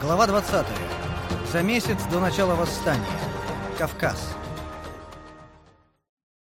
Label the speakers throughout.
Speaker 1: Глава 20. За месяц до начала восстания. Кавказ.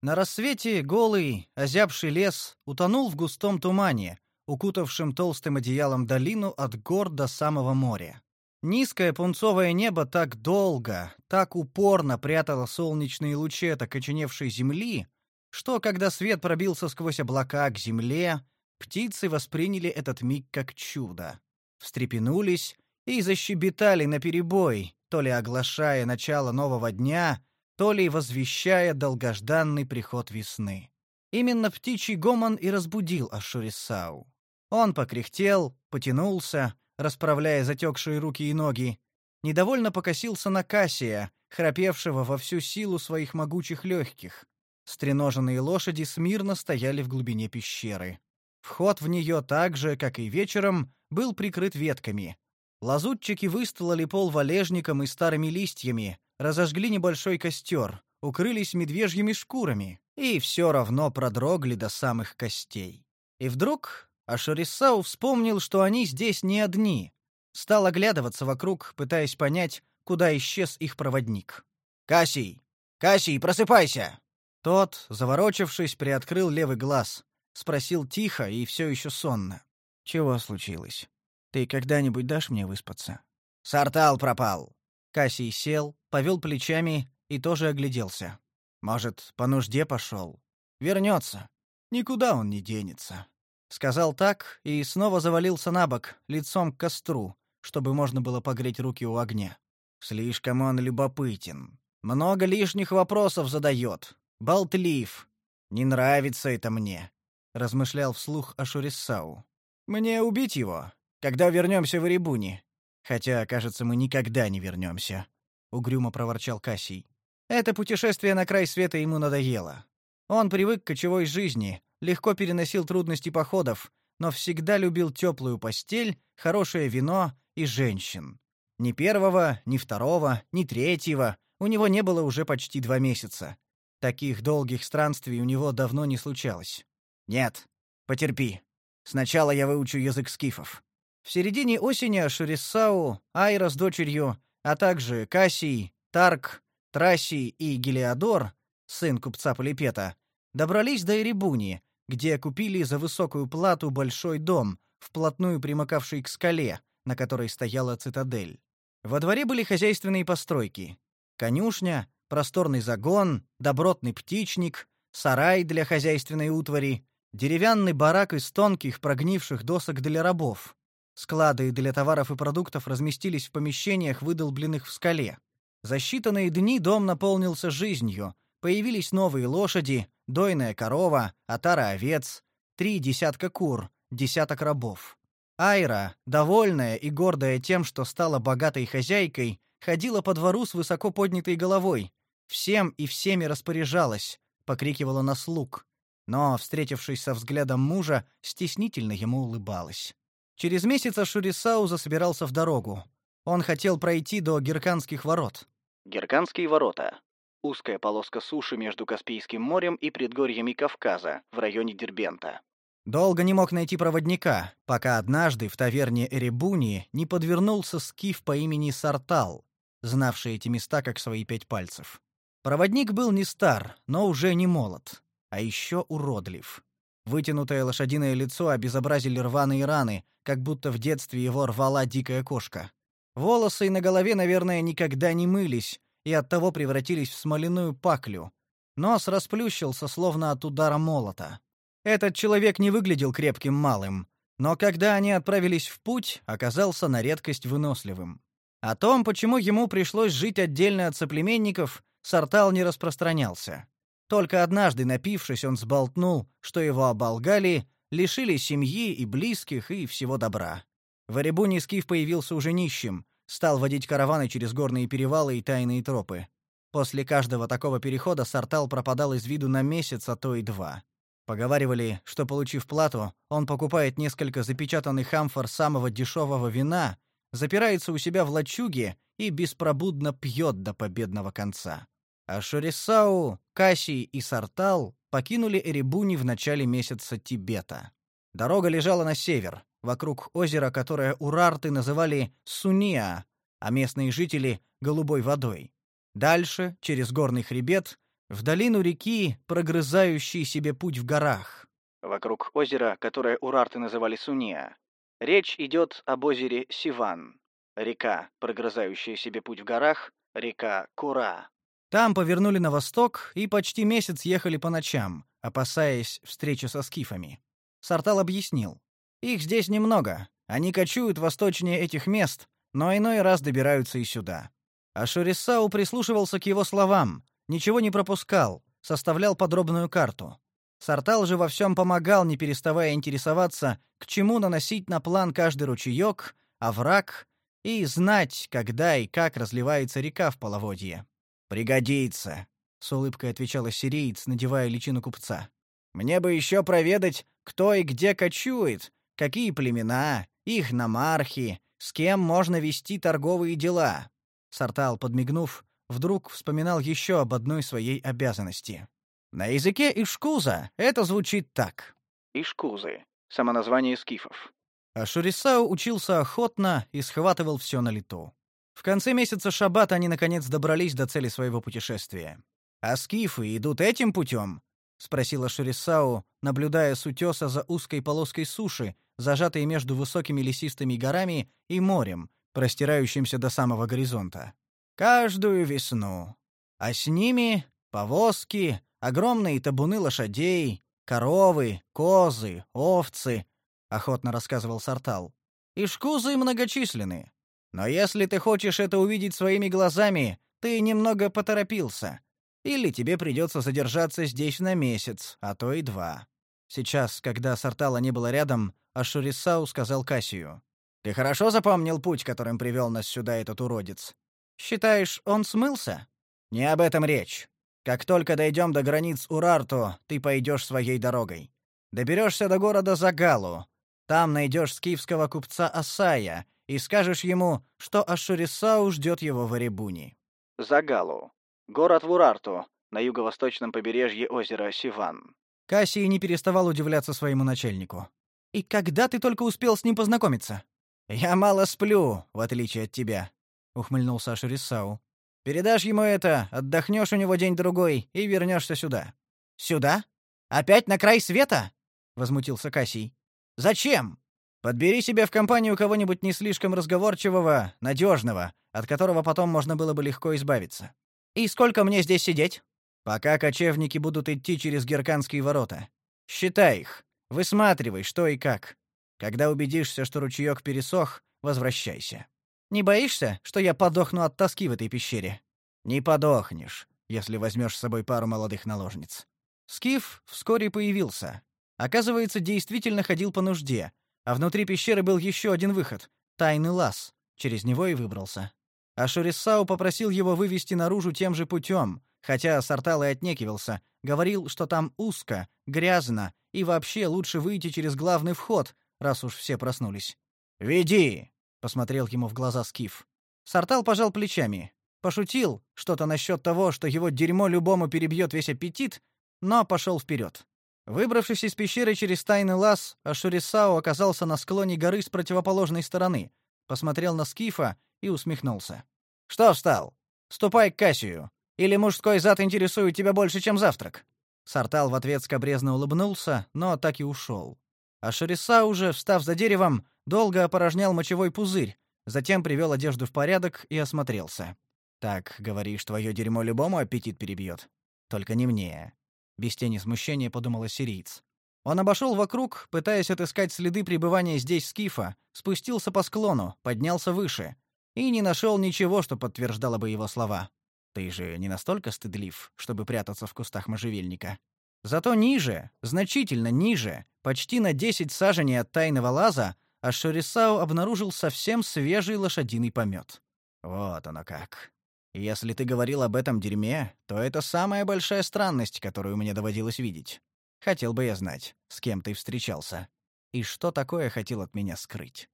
Speaker 1: На рассвете голый, озябший лес утонул в густом тумане, укутавшем толстым одеялом долину от гор до самого моря. Низкое пунцовое небо так долго, так упорно прятало солнечные лучи от окоченевшей земли, что, когда свет пробился сквозь облака к земле, птицы восприняли этот миг как чудо. Встрепенулись и защебетали наперебой, то ли оглашая начало нового дня, то ли возвещая долгожданный приход весны. Именно птичий гомон и разбудил Ашурисау. Он покряхтел, потянулся, расправляя затекшие руки и ноги, недовольно покосился на Кассия, храпевшего во всю силу своих могучих легких. Стреноженные лошади смирно стояли в глубине пещеры. Вход в нее так же, как и вечером, был прикрыт ветками. Лазутчики выстлали пол валежником и старыми листьями, разожгли небольшой костер, укрылись медвежьими шкурами и все равно продрогли до самых костей. И вдруг Ашурисау вспомнил, что они здесь не одни. Стал оглядываться вокруг, пытаясь понять, куда исчез их проводник. «Кассий! Кассий, просыпайся!» Тот, заворочившись, приоткрыл левый глаз. Спросил тихо и все еще сонно. «Чего случилось? Ты когда-нибудь дашь мне выспаться?» «Сартал пропал!» Кассий сел, повел плечами и тоже огляделся. «Может, по нужде пошел? Вернется. Никуда он не денется». Сказал так и снова завалился на бок, лицом к костру, чтобы можно было погреть руки у огня. Слишком он любопытен. Много лишних вопросов задает. Болтлив. Не нравится это мне размышлял вслух Ашурисау. Мне убить его, когда вернемся в Ирибуни. Хотя, кажется, мы никогда не вернемся», — угрюмо проворчал Кассий. Это путешествие на край света ему надоело. Он привык к кочевой жизни, легко переносил трудности походов, но всегда любил теплую постель, хорошее вино и женщин. Ни первого, ни второго, ни третьего у него не было уже почти два месяца. Таких долгих странствий у него давно не случалось. Нет, потерпи. Сначала я выучу язык скифов. В середине осени Ашурисау, Айра с дочерью, а также Кассий, Тарк, Трасий и Гелиодор, сын купца Полипета, добрались до Эребуни, где купили за высокую плату большой дом, вплотную примыкавший к скале, на которой стояла цитадель. Во дворе были хозяйственные постройки: конюшня, просторный загон, добротный птичник, сарай для хозяйственной утвари, Деревянный барак из тонких прогнивших досок для рабов. Склады для товаров и продуктов разместились в помещениях, выдолбленных в скале. За считанные дни дом наполнился жизнью. Появились новые лошади, дойная корова, отара овец, три десятка кур, десяток рабов. Айра, довольная и гордая тем, что стала богатой хозяйкой, ходила по двору с высоко поднятой головой, всем и всеми распоряжалась, покрикивала на слуг но, встретившись со взглядом мужа, стеснительно ему улыбалась. Через месяц Ашурисау засобирался в дорогу. Он хотел пройти до Герканских ворот.
Speaker 2: Герканские ворота. Узкая полоска суши между Каспийским морем и предгорьями Кавказа, в районе Дербента.
Speaker 1: Долго не мог найти проводника, пока однажды в таверне Эребуни не подвернулся скиф по имени Сартал, знавший эти места как свои пять пальцев. Проводник был не стар, но уже не молод а еще уродлив. Вытянутое лошадиное лицо обезобразили рваные раны, как будто в детстве его рвала дикая кошка. Волосы на голове, наверное, никогда не мылись и оттого превратились в смоляную паклю. Нос расплющился, словно от удара молота. Этот человек не выглядел крепким малым, но когда они отправились в путь, оказался на редкость выносливым. О том, почему ему пришлось жить отдельно от соплеменников, Сартал не распространялся. Только однажды, напившись, он сболтнул, что его оболгали, лишили семьи и близких и всего добра. В Оребуне Скиф появился уже нищим, стал водить караваны через горные перевалы и тайные тропы. После каждого такого перехода Сартал пропадал из виду на месяц, а то и два. Поговаривали, что, получив плату, он покупает несколько запечатанных амфор самого дешевого вина, запирается у себя в лачуге и беспробудно пьет до победного конца. А Шорисау, Кассий и Сартал покинули Эребуни в начале месяца Тибета. Дорога лежала на север, вокруг озера, которое урарты называли Суния, а местные жители — голубой водой. Дальше, через горный хребет, в долину реки, прогрызающей себе путь в горах.
Speaker 2: Вокруг озера, которое урарты называли Суния. Речь идет об озере Сиван. Река, прогрызающая себе путь в горах, река Кура.
Speaker 1: Там повернули на восток и почти месяц ехали по ночам, опасаясь встречи со скифами. Сартал объяснил. Их здесь немного. Они кочуют восточнее этих мест, но иной раз добираются и сюда. А Шурисау прислушивался к его словам, ничего не пропускал, составлял подробную карту. Сартал же во всем помогал, не переставая интересоваться, к чему наносить на план каждый ручеек, овраг и знать, когда и как разливается река в половодье. «Пригодится», — с улыбкой отвечал ассириец, надевая личину купца. «Мне бы еще проведать, кто и где кочует, какие племена, их намархи, с кем можно вести торговые дела. Сартал, подмигнув, вдруг вспоминал еще об одной своей обязанности. На языке ишкуза это звучит так.
Speaker 2: Ишкузы самоназвание скифов.
Speaker 1: А Шурисау учился охотно и схватывал все на лету. В конце месяца Шаббата они наконец добрались до цели своего путешествия. А скифы идут этим путем? спросила Шурисау, наблюдая с утеса за узкой полоской суши, зажатой между высокими лесистыми горами и морем, простирающимся до самого горизонта. Каждую весну. А с ними повозки, огромные табуны лошадей, коровы, козы, овцы, охотно рассказывал Сартал. И шкузы многочисленные. Но если ты хочешь это увидеть своими глазами, ты немного поторопился. Или тебе придется задержаться здесь на месяц, а то и два. Сейчас, когда Сартала не было рядом, Ашурисау сказал Кассию. «Ты хорошо запомнил путь, которым привел нас сюда этот уродец? Считаешь, он смылся? Не об этом речь. Как только дойдем до границ Урарту, ты пойдешь своей дорогой. Доберешься до города Загалу. Там найдешь скифского купца Асая и скажешь ему, что Ашурисау ждет его в Аребуни».
Speaker 2: Загалу. Город в Урарту, на юго-восточном побережье озера Сиван.
Speaker 1: Кассий не переставал удивляться своему начальнику. «И когда ты только успел с ним познакомиться?» «Я мало сплю, в отличие от тебя», — ухмыльнулся Ашурисау. «Передашь ему это, отдохнешь у него день-другой и вернешься сюда». «Сюда? Опять на край света?» — возмутился Кассий. «Зачем? Подбери себе в компанию кого-нибудь не слишком разговорчивого, надежного, от которого потом можно было бы легко избавиться. И сколько мне здесь сидеть? Пока кочевники будут идти через Герканские ворота. Считай их. Высматривай, что и как. Когда убедишься, что ручеек пересох, возвращайся. Не боишься, что я подохну от тоски в этой пещере? Не подохнешь, если возьмешь с собой пару молодых наложниц. Скиф вскоре появился. Оказывается, действительно ходил по нужде, а внутри пещеры был еще один выход тайный лаз. Через него и выбрался. А Шурисау попросил его вывести наружу тем же путем, хотя Сартал и отнекивался, говорил, что там узко, грязно и вообще лучше выйти через главный вход, раз уж все проснулись. «Веди!» — посмотрел ему в глаза Скиф. Сартал пожал плечами. Пошутил что-то насчет того, что его дерьмо любому перебьет весь аппетит, но пошел вперед. Выбравшись из пещеры через тайный лаз, Ашурисао оказался на склоне горы с противоположной стороны, посмотрел на Скифа и усмехнулся. «Что встал? Ступай к Кассию. Или мужской зад интересует тебя больше, чем завтрак?» Сартал в ответ скобрезно улыбнулся, но так и ушел. А Шериса уже, встав за деревом, долго опорожнял мочевой пузырь, затем привел одежду в порядок и осмотрелся. «Так, говоришь, твое дерьмо любому аппетит перебьет. Только не мне». Без тени смущения подумал сириец. Он обошел вокруг, пытаясь отыскать следы пребывания здесь скифа, спустился по склону, поднялся выше и не нашел ничего, что подтверждало бы его слова. Ты же не настолько стыдлив, чтобы прятаться в кустах можжевельника. Зато ниже, значительно ниже, почти на 10 саженей от тайного лаза, Ашурисау обнаружил совсем свежий лошадиный помет. Вот оно как. Если ты говорил об этом дерьме, то это самая большая странность, которую мне доводилось видеть. Хотел бы я знать, с кем ты встречался. И что такое хотел от меня скрыть.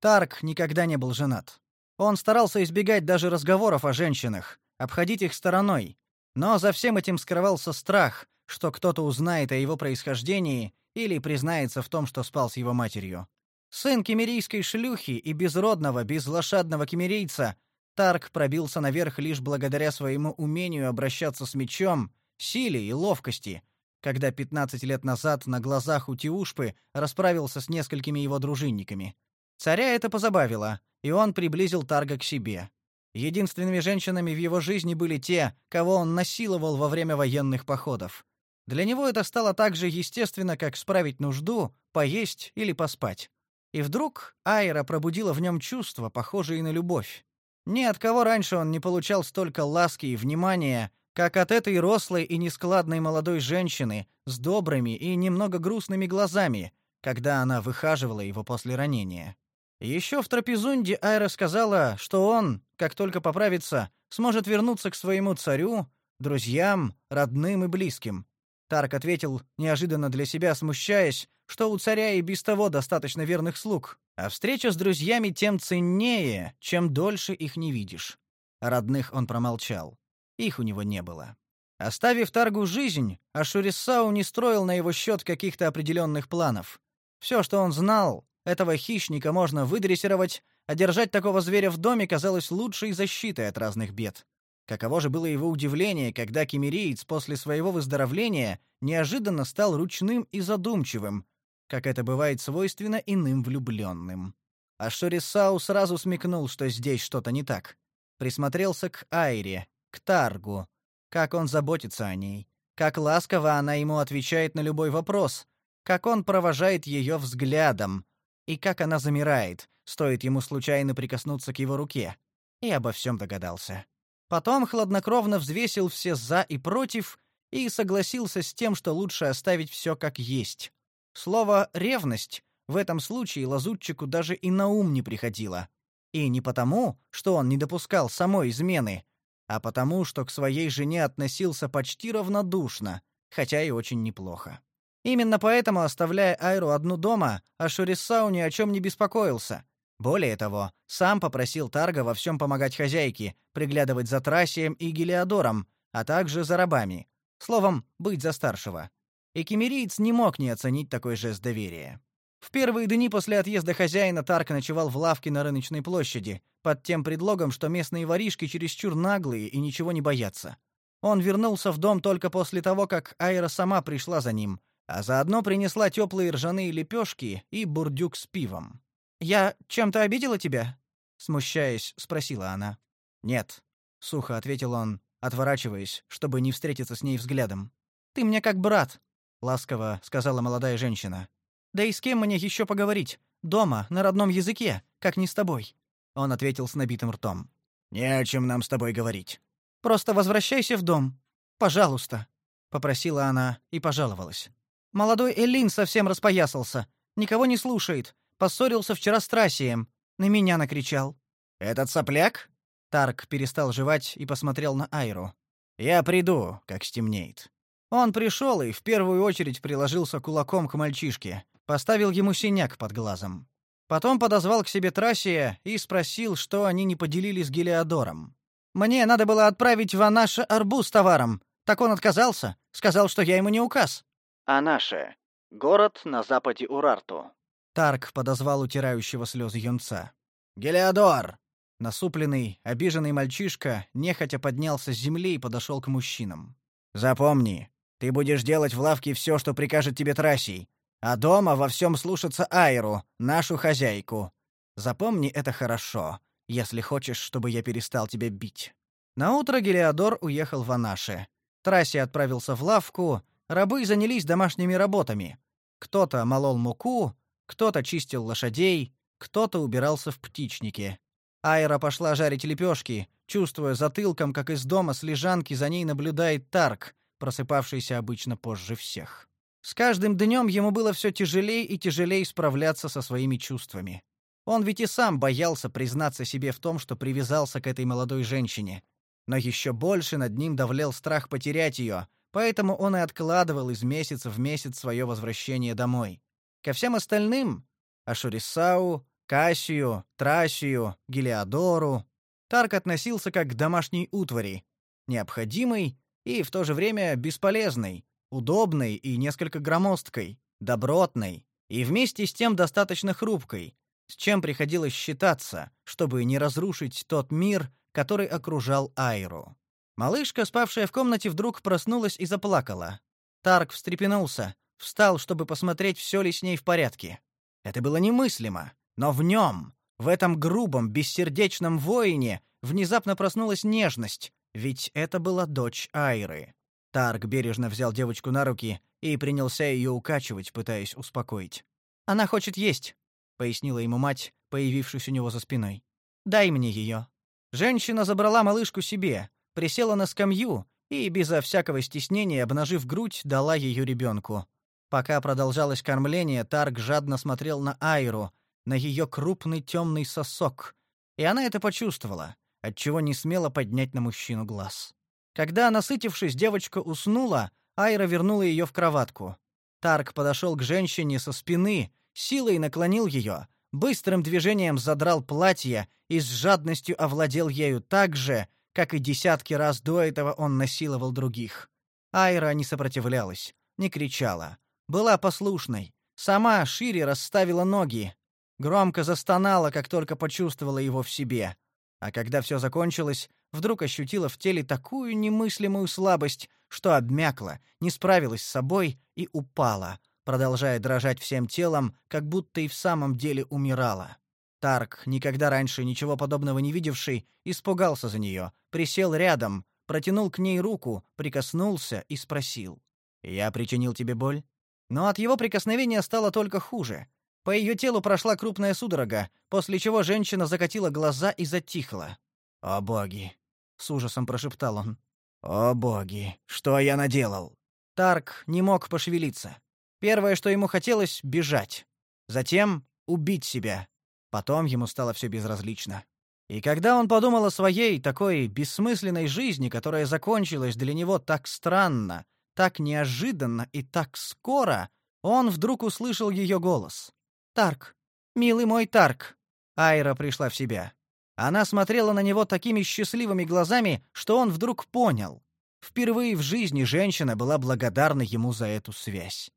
Speaker 1: Тарк никогда не был женат. Он старался избегать даже разговоров о женщинах, обходить их стороной. Но за всем этим скрывался страх, что кто-то узнает о его происхождении или признается в том, что спал с его матерью. Сын кемерийской шлюхи и безродного, безлошадного кемерийца, Тарк пробился наверх лишь благодаря своему умению обращаться с мечом, силе и ловкости, когда 15 лет назад на глазах у Тиушпы расправился с несколькими его дружинниками. Царя это позабавило, и он приблизил Тарга к себе. Единственными женщинами в его жизни были те, кого он насиловал во время военных походов. Для него это стало так же естественно, как справить нужду, поесть или поспать. И вдруг Айра пробудила в нем чувства, похожие на любовь. Ни от кого раньше он не получал столько ласки и внимания, как от этой рослой и нескладной молодой женщины с добрыми и немного грустными глазами, когда она выхаживала его после ранения. Еще в трапезунде Айра сказала, что он, как только поправится, сможет вернуться к своему царю, друзьям, родным и близким. Тарк ответил, неожиданно для себя смущаясь, что у царя и без того достаточно верных слуг, а встреча с друзьями тем ценнее, чем дольше их не видишь. Родных он промолчал. Их у него не было. Оставив Таргу жизнь, Ашурисау не строил на его счет каких-то определенных планов. Все, что он знал, этого хищника можно выдрессировать, а держать такого зверя в доме казалось лучшей защитой от разных бед. Каково же было его удивление, когда кемериец после своего выздоровления неожиданно стал ручным и задумчивым, как это бывает свойственно иным влюбленным. А Шорисау сразу смекнул, что здесь что-то не так. Присмотрелся к Айре, к Таргу, как он заботится о ней, как ласково она ему отвечает на любой вопрос, как он провожает ее взглядом, и как она замирает, стоит ему случайно прикоснуться к его руке. И обо всем догадался. Потом хладнокровно взвесил все «за» и «против» и согласился с тем, что лучше оставить все как есть. Слово «ревность» в этом случае лазутчику даже и на ум не приходило. И не потому, что он не допускал самой измены, а потому, что к своей жене относился почти равнодушно, хотя и очень неплохо. Именно поэтому, оставляя Айру одну дома, Ашурисау ни о чем не беспокоился. Более того, сам попросил Тарга во всем помогать хозяйке, приглядывать за Трасием и Гелиодором, а также за рабами. Словом, быть за старшего. И кемериец не мог не оценить такой жест доверия. В первые дни после отъезда хозяина Тарк ночевал в лавке на рыночной площади, под тем предлогом, что местные воришки чересчур наглые и ничего не боятся. Он вернулся в дом только после того, как Айра сама пришла за ним, а заодно принесла теплые ржаные лепешки и бурдюк с пивом. «Я чем-то обидела тебя?» — смущаясь, спросила она. «Нет», — сухо ответил он, отворачиваясь, чтобы не встретиться с ней взглядом. «Ты мне как брат», — ласково сказала молодая женщина. Да и с кем мне еще поговорить? Дома, на родном языке, как не с тобой. Он ответил с набитым ртом. Не о чем нам с тобой говорить. Просто возвращайся в дом. Пожалуйста, попросила она и пожаловалась. Молодой Элин совсем распоясался, никого не слушает. Поссорился вчера с Трасием, на меня накричал. Этот сопляк? Тарк перестал жевать и посмотрел на Айру. Я приду, как стемнеет. Он пришел и в первую очередь приложился кулаком к мальчишке, поставил ему синяк под глазом. Потом подозвал к себе Трасия и спросил, что они не поделили с Гелиодором. Мне надо было отправить в Анаше арбуз с товаром. Так он отказался, сказал, что я ему не указ.
Speaker 2: Анаше город на западе Урарту.
Speaker 1: Тарк подозвал утирающего слезы юнца. Гелиодор. Насупленный, обиженный мальчишка нехотя поднялся с земли и подошел к мужчинам. Запомни, ты будешь делать в лавке все, что прикажет тебе Трасий, а дома во всем слушаться Айру, нашу хозяйку. Запомни это хорошо, если хочешь, чтобы я перестал тебя бить. На утро Гелиодор уехал в Анаше. Траси отправился в лавку, рабы занялись домашними работами. Кто-то молол муку, кто-то чистил лошадей, кто-то убирался в птичнике. Айра пошла жарить лепешки, чувствуя затылком, как из дома с лежанки за ней наблюдает Тарк, просыпавшийся обычно позже всех. С каждым днем ему было все тяжелее и тяжелее справляться со своими чувствами. Он ведь и сам боялся признаться себе в том, что привязался к этой молодой женщине. Но еще больше над ним давлел страх потерять ее, поэтому он и откладывал из месяца в месяц свое возвращение домой. Ко всем остальным — Ашурисау, Кассию, Трасию, Гелиодору — Тарк относился как к домашней утвари, необходимой и в то же время бесполезной, удобной и несколько громоздкой, добротной и вместе с тем достаточно хрупкой, с чем приходилось считаться, чтобы не разрушить тот мир, который окружал Айру. Малышка, спавшая в комнате, вдруг проснулась и заплакала. Тарк встрепенулся, встал, чтобы посмотреть, все ли с ней в порядке. Это было немыслимо, но в нем, в этом грубом, бессердечном воине, внезапно проснулась нежность, ведь это была дочь Айры. Тарк бережно взял девочку на руки и принялся ее укачивать, пытаясь успокоить. «Она хочет есть», — пояснила ему мать, появившись у него за спиной. «Дай мне ее». Женщина забрала малышку себе, присела на скамью и, безо всякого стеснения, обнажив грудь, дала ее ребенку. Пока продолжалось кормление, Тарк жадно смотрел на Айру, на ее крупный темный сосок, и она это почувствовала, отчего не смела поднять на мужчину глаз. Когда, насытившись, девочка уснула, Айра вернула ее в кроватку. Тарк подошел к женщине со спины, силой наклонил ее, быстрым движением задрал платье и с жадностью овладел ею так же, как и десятки раз до этого он насиловал других. Айра не сопротивлялась, не кричала, была послушной, сама шире расставила ноги, громко застонала, как только почувствовала его в себе. А когда все закончилось, вдруг ощутила в теле такую немыслимую слабость, что обмякла, не справилась с собой и упала, продолжая дрожать всем телом, как будто и в самом деле умирала. Тарк, никогда раньше ничего подобного не видевший, испугался за нее, присел рядом, протянул к ней руку, прикоснулся и спросил: "Я причинил тебе боль?" Но от его прикосновения стало только хуже. По ее телу прошла крупная судорога, после чего женщина закатила глаза и затихла. "О боги", с ужасом прошептал он. "О боги, что я наделал?" Тарк не мог пошевелиться. Первое, что ему хотелось бежать, затем убить себя, Потом ему стало все безразлично. И когда он подумал о своей такой бессмысленной жизни, которая закончилась для него так странно, так неожиданно и так скоро, он вдруг услышал ее голос. «Тарк! Милый мой Тарк!» Айра пришла в себя. Она смотрела на него такими счастливыми глазами, что он вдруг понял. Впервые в жизни женщина была благодарна ему за эту связь.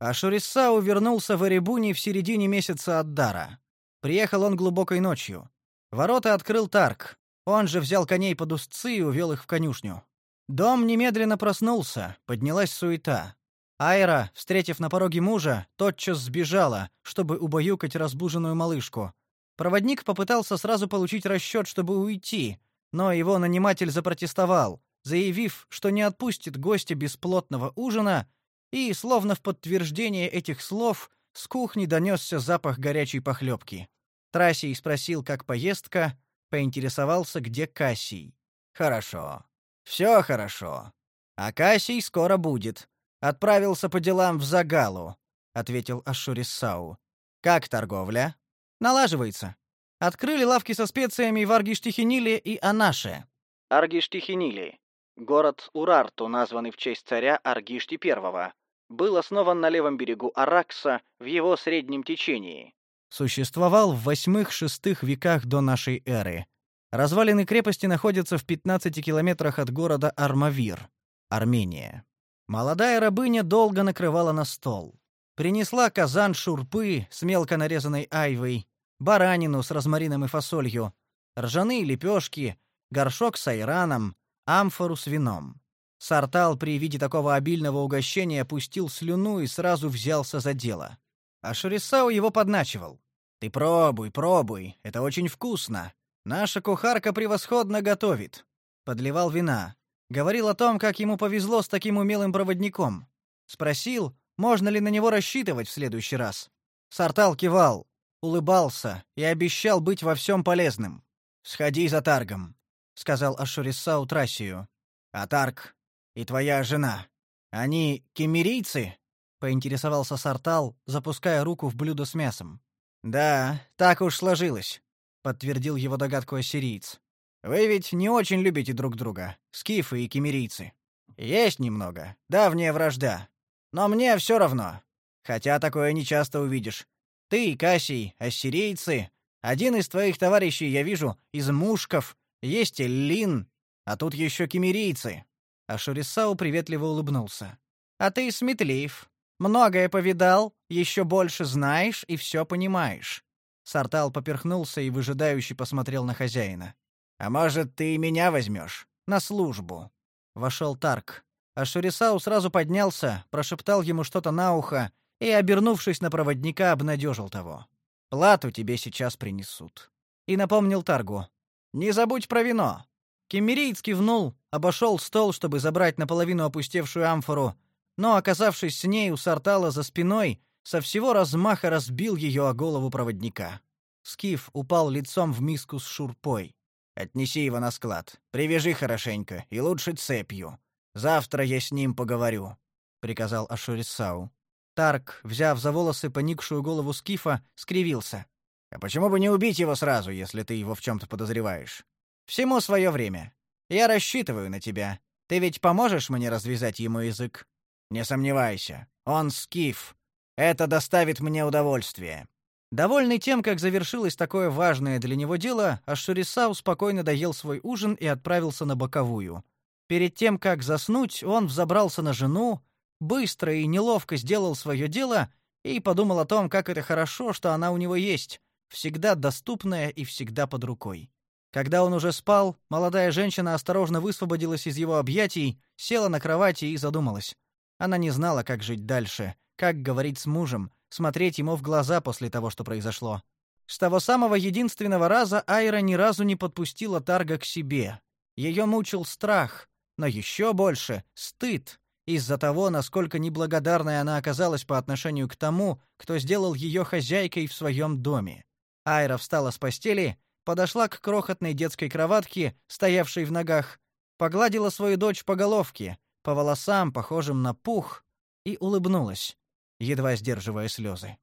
Speaker 1: А Шурисау вернулся в Эребуни в середине месяца от Дара. Приехал он глубокой ночью. Ворота открыл Тарк. Он же взял коней под узцы и увел их в конюшню. Дом немедленно проснулся, поднялась суета. Айра, встретив на пороге мужа, тотчас сбежала, чтобы убаюкать разбуженную малышку. Проводник попытался сразу получить расчет, чтобы уйти, но его наниматель запротестовал, заявив, что не отпустит гостя без плотного ужина и, словно в подтверждение этих слов, с кухни донесся запах горячей похлебки. Трасий спросил, как поездка, поинтересовался, где Кассий. «Хорошо. Все хорошо. А Кассий скоро будет. Отправился по делам в Загалу», — ответил Ашурисау. «Как торговля?» «Налаживается. Открыли лавки со специями в Аргиштихиниле и Анаше».
Speaker 2: Аргиштихинили Город Урарту, названный в честь царя Аргишти I, был основан на левом берегу Аракса в его среднем течении.
Speaker 1: Существовал в восьмых-шестых веках до нашей эры. Развалины крепости находятся в 15 километрах от города Армавир, Армения. Молодая рабыня долго накрывала на стол. Принесла казан шурпы с мелко нарезанной айвой, баранину с розмарином и фасолью, ржаные лепешки, горшок с айраном, амфору с вином. Сартал при виде такого обильного угощения пустил слюну и сразу взялся за дело. А Шурисау его подначивал. «Ты пробуй, пробуй, это очень вкусно. Наша кухарка превосходно готовит». Подливал вина. Говорил о том, как ему повезло с таким умелым проводником. Спросил, можно ли на него рассчитывать в следующий раз. Сартал кивал, улыбался и обещал быть во всем полезным. «Сходи за Таргом», сказал Ашурисау Трасию. А Тарк и твоя жена, они кемерийцы? поинтересовался Сартал, запуская руку в блюдо с мясом. Да, так уж сложилось, подтвердил его догадку ассириец. Вы ведь не очень любите друг друга, скифы и кемерийцы. Есть немного, давняя вражда. Но мне все равно. Хотя такое не часто увидишь. Ты, Кассий, ассирийцы, один из твоих товарищей я вижу из мушков, есть Эллин, а тут еще кемерийцы. А Шурисау приветливо улыбнулся. А ты сметлив. Многое повидал, еще больше знаешь и все понимаешь. Сартал поперхнулся и выжидающе посмотрел на хозяина. А может, ты и меня возьмешь на службу? Вошел Тарк. А Шурисау сразу поднялся, прошептал ему что-то на ухо и, обернувшись на проводника, обнадежил того. Плату тебе сейчас принесут. И напомнил Таргу: "Не забудь про вино". Кемериец кивнул, обошел стол, чтобы забрать наполовину опустевшую амфору, но, оказавшись с ней у Сартала за спиной, со всего размаха разбил ее о голову проводника. Скиф упал лицом в миску с шурпой. Отнеси его на склад. Привяжи хорошенько и лучше цепью. Завтра я с ним поговорю, приказал Ашурисау. Тарк, взяв за волосы поникшую голову скифа, скривился. А почему бы не убить его сразу, если ты его в чем то подозреваешь? Всему свое время. Я рассчитываю на тебя. Ты ведь поможешь мне развязать ему язык? Не сомневайся. Он скиф. Это доставит мне удовольствие. Довольный тем, как завершилось такое важное для него дело, Ашурисау спокойно доел свой ужин и отправился на боковую. Перед тем, как заснуть, он взобрался на жену, быстро и неловко сделал свое дело и подумал о том, как это хорошо, что она у него есть, всегда доступная и всегда под рукой. Когда он уже спал, молодая женщина осторожно высвободилась из его объятий, села на кровати и задумалась. Она не знала, как жить дальше, как говорить с мужем, смотреть ему в глаза после того, что произошло. С того самого единственного раза Айра ни разу не подпустила Тарга к себе. Ее мучил страх, но еще больше стыд из-за того, насколько неблагодарной она оказалась по отношению к тому, кто сделал ее хозяйкой в своем доме. Айра встала с постели, подошла к крохотной детской кроватке, стоявшей в ногах, погладила свою дочь по головке, по волосам, похожим на пух, и улыбнулась едва сдерживая слезы.